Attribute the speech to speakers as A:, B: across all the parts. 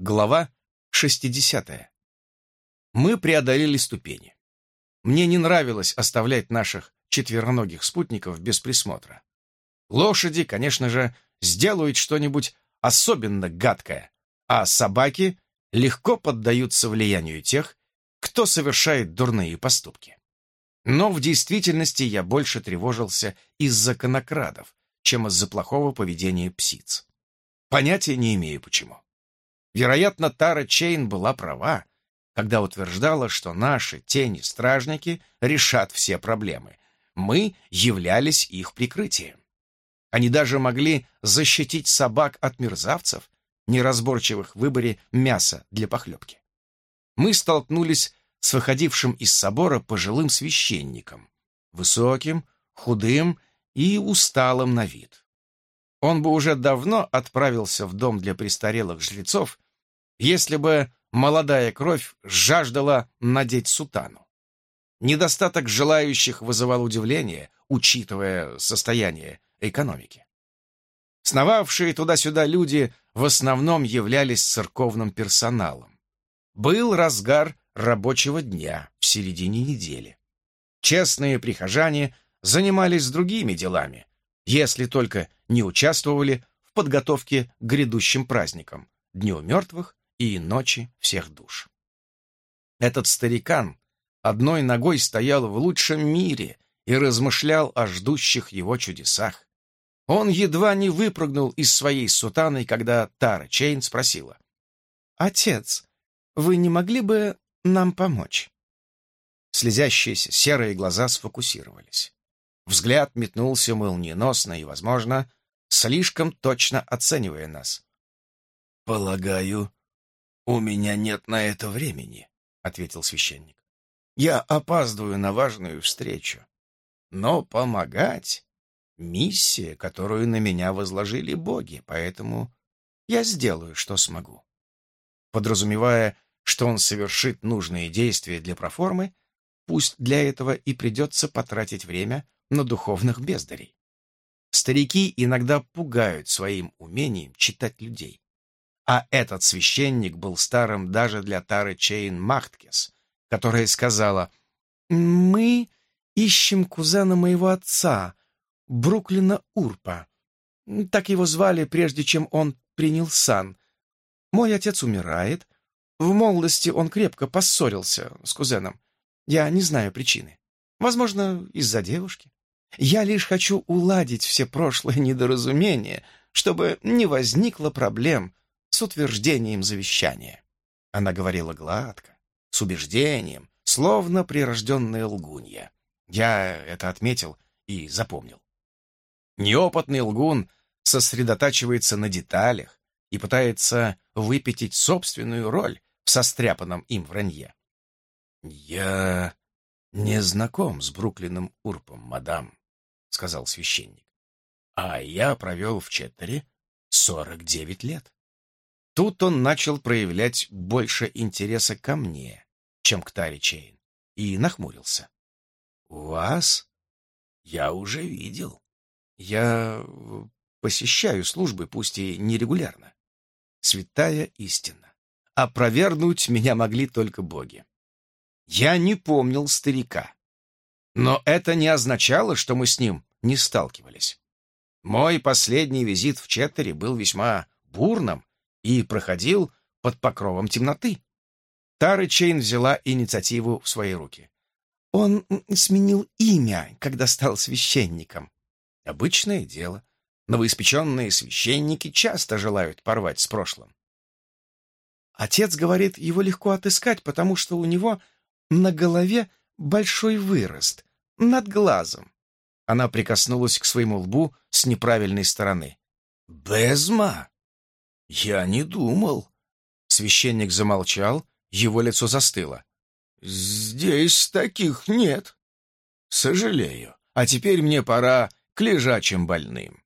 A: Глава 60. Мы преодолели ступени. Мне не нравилось оставлять наших четвероногих спутников без присмотра. Лошади, конечно же, сделают что-нибудь особенно гадкое, а собаки легко поддаются влиянию тех, кто совершает дурные поступки. Но в действительности я больше тревожился из-за конокрадов, чем из-за плохого поведения псиц. Понятия не имею почему. Вероятно, Тара Чейн была права, когда утверждала, что наши тени-стражники решат все проблемы. Мы являлись их прикрытием. Они даже могли защитить собак от мерзавцев, неразборчивых в выборе мяса для похлебки. Мы столкнулись с выходившим из собора пожилым священником, высоким, худым и усталым на вид. Он бы уже давно отправился в дом для престарелых жрецов, если бы молодая кровь жаждала надеть сутану. Недостаток желающих вызывал удивление, учитывая состояние экономики. Сновавшие туда-сюда люди в основном являлись церковным персоналом. Был разгар рабочего дня в середине недели. Честные прихожане занимались другими делами, если только не участвовали в подготовке к грядущим праздникам, Дню мертвых и Ночи всех душ. Этот старикан одной ногой стоял в лучшем мире и размышлял о ждущих его чудесах. Он едва не выпрыгнул из своей сутаны, когда Тара Чейн спросила. «Отец, вы не могли бы нам помочь?» Слезящиеся серые глаза сфокусировались. Взгляд метнулся молниеносно и, возможно, слишком точно оценивая нас.
B: «Полагаю, у меня нет на это времени», — ответил священник.
A: «Я опаздываю на важную встречу. Но помогать — миссия, которую на меня возложили боги, поэтому я сделаю, что смогу». Подразумевая, что он совершит нужные действия для проформы, пусть для этого и придется потратить время на духовных бездарей. Старики иногда пугают своим умением читать людей. А этот священник был старым даже для Тары Чейн Махткес, которая сказала, «Мы ищем кузена моего отца, Бруклина Урпа. Так его звали, прежде чем он принял сан. Мой отец умирает. В молодости он крепко поссорился с кузеном. Я не знаю причины. Возможно, из-за девушки. Я лишь хочу уладить все прошлые недоразумения, чтобы не возникло проблем с утверждением завещания. Она говорила гладко, с убеждением, словно прирожденная лгунья. Я это отметил и запомнил. Неопытный лгун сосредотачивается на деталях и пытается выпятить собственную роль в состряпанном им вранье.
B: «Я не знаком с Бруклином Урпом, мадам», — сказал священник. «А я провел в Четтере сорок девять лет».
A: Тут он начал проявлять больше интереса ко мне, чем к Таре Чейн, и нахмурился.
B: «Вас я уже видел».
A: «Я посещаю службы, пусть и нерегулярно. Святая истина. Опровергнуть меня могли только боги. Я не помнил старика. Но это не означало, что мы с ним не сталкивались. Мой последний визит в Четтере был весьма бурным и проходил под покровом темноты. Тара Чейн взяла инициативу в свои руки. Он сменил имя, когда стал священником. Обычное дело. Новоиспеченные священники часто желают порвать с прошлым. Отец говорит, его легко отыскать, потому что у него на голове большой вырост, над глазом. Она прикоснулась к своему лбу с неправильной стороны.
B: «Безма? Я не думал».
A: Священник замолчал, его лицо застыло.
B: «Здесь таких нет».
A: «Сожалею. А теперь мне пора к лежачим больным».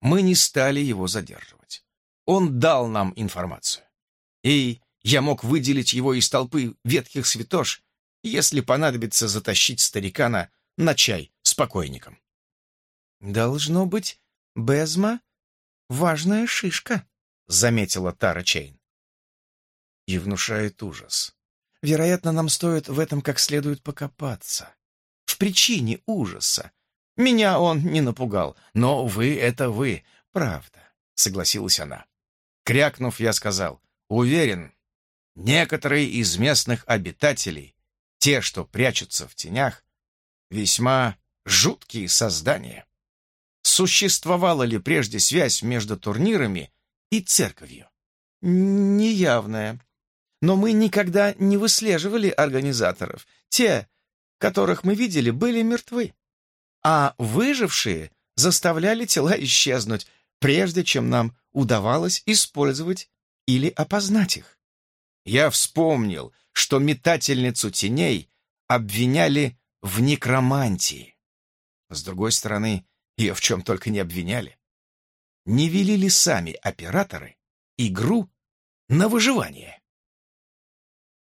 A: Мы не стали его задерживать. Он дал нам информацию. И я мог выделить его из толпы ветхих святош, если понадобится затащить старикана на чай с покойником. «Должно быть, Безма — важная шишка», — заметила Тара Чейн. и внушает ужас. Вероятно, нам стоит в этом как следует покопаться. В причине ужаса. Меня он не напугал, но вы — это вы, правда, — согласилась она. Крякнув, я сказал, уверен, некоторые из местных обитателей, те, что прячутся в тенях, весьма жуткие создания. Существовала ли прежде связь между турнирами и церковью? Неявная. Но мы никогда не выслеживали организаторов. Те, которых мы видели, были мертвы. А выжившие заставляли тела исчезнуть, прежде чем нам удавалось использовать или опознать их. Я вспомнил, что метательницу теней обвиняли в некромантии. С другой стороны, ее в чем только не обвиняли. Не вели ли сами операторы игру на выживание?